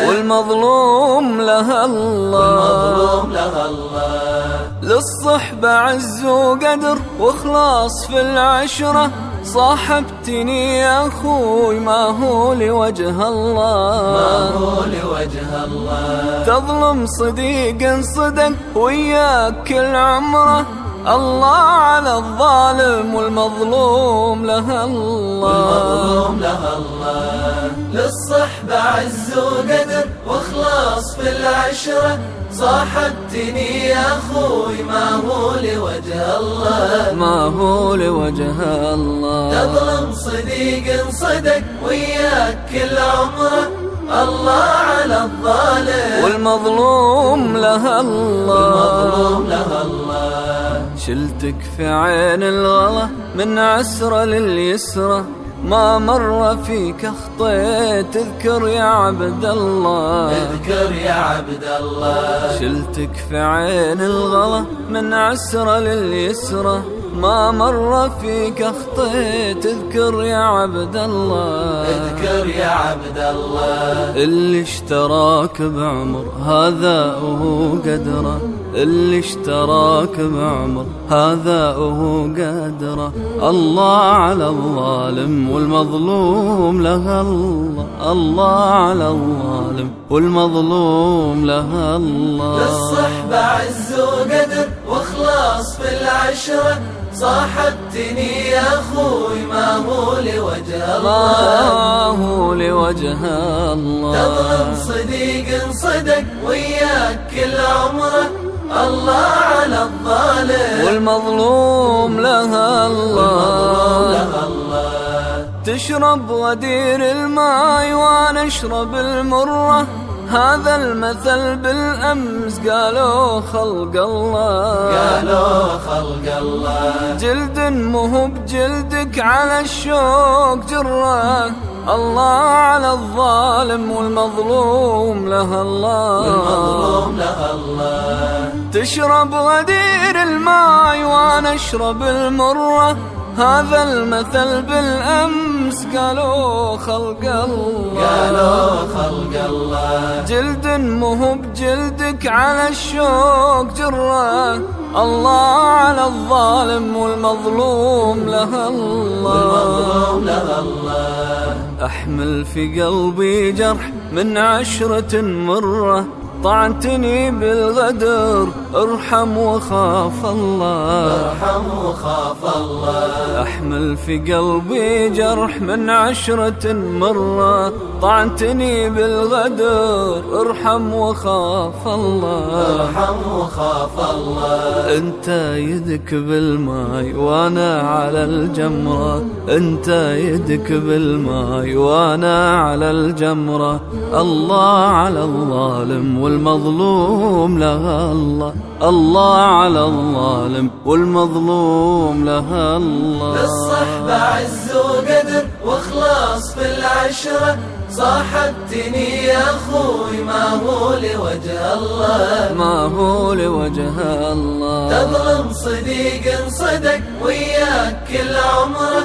الظالم والمظلوم لها الله. والمظلوم لها الله. للصحبة عز وقدر واخلاص في العشرة. صاحبتني يا أخوي ما هو لوجه الله. ما هو لوجه الله. تظلم صديق صدق وياك كل عمره الله على الظالم والمظلوم لها الله. والمظلوم لها الله. للصحبة عز وقدر واخلاص في العشرة. صاحبتني يا أخوي ما هو لوجه الله. ما هو لوجه الله. تظلم صديق صدق وياك كل عمره. الله على الظالم. والمظلوم لها الله. والمظلوم لها الله. شلتك في عين الغلا من عسرة لليسرة ما مر فيك اخطيت اذكر يا عبد الله. اذكر يا عبد الله. شلتك في عين الغلا من عسرة لليسرة ما مر فيك اخطيت اذكر يا عبد الله. اذكر يا عبد الله. اللي اشتراك بعمر هذا وهو قدره. اللي اشتراك بعمر هذا وهو قدره. الله على الظالم والمظلوم لها الله. الله على الظالم والمظلوم لها الله. للصحبة عز وقدر وإخلاص في العشرة. صاحبتني يا أخوي ما هو لوجه الله. ما هو لوجه الله. تظلم صديق صدق وياك كل عمره الله على الظالم. والمظلوم لها الله. تشرب ودير الماء وأنا اشرب المرة. هذا المثل بالأمس قالوا خلق الله. قالوا خلق الله. جلد مهو بجلدك على الشوق جرة. الله على الظالم والمظلوم لها الله. والمظلوم لها الله. تشرب غدير الماء وأنا أشرب المرة. هذا المثل بالأمس قالوا خلق الله. قالوا خلق الله. جلد مهو بجلدك على الشوق جرة. الله على الظالم والمظلوم لها الله. الله. أحمل في قلبي جرح من عشرة مرة. طعنتني بالغدر ارحم وخاف الله. ارحم وخاف الله. أحمل في قلبي جرح من عشرة مرة. طعنتني بالغدر ارحم وخاف الله. ارحم وخاف الله. أنت يدك بالماي وأنا على الجمرة. أنت يدك بالماي وأنا على الجمرة. الله على الظالم والمظلوم لها الله. الله على الظالم والمظلوم لها الله. للصحبة عز وقدر وإخلاص في العشرة. صاحبتني يا أخوي ما هو لوجه الله. ما هو لوجه الله. تظلم صديق صدق وياك كل عمره.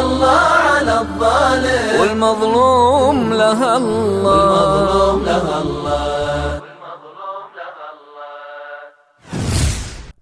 الله على الظالم. والمظلوم لها الله. والمظلوم لها الله.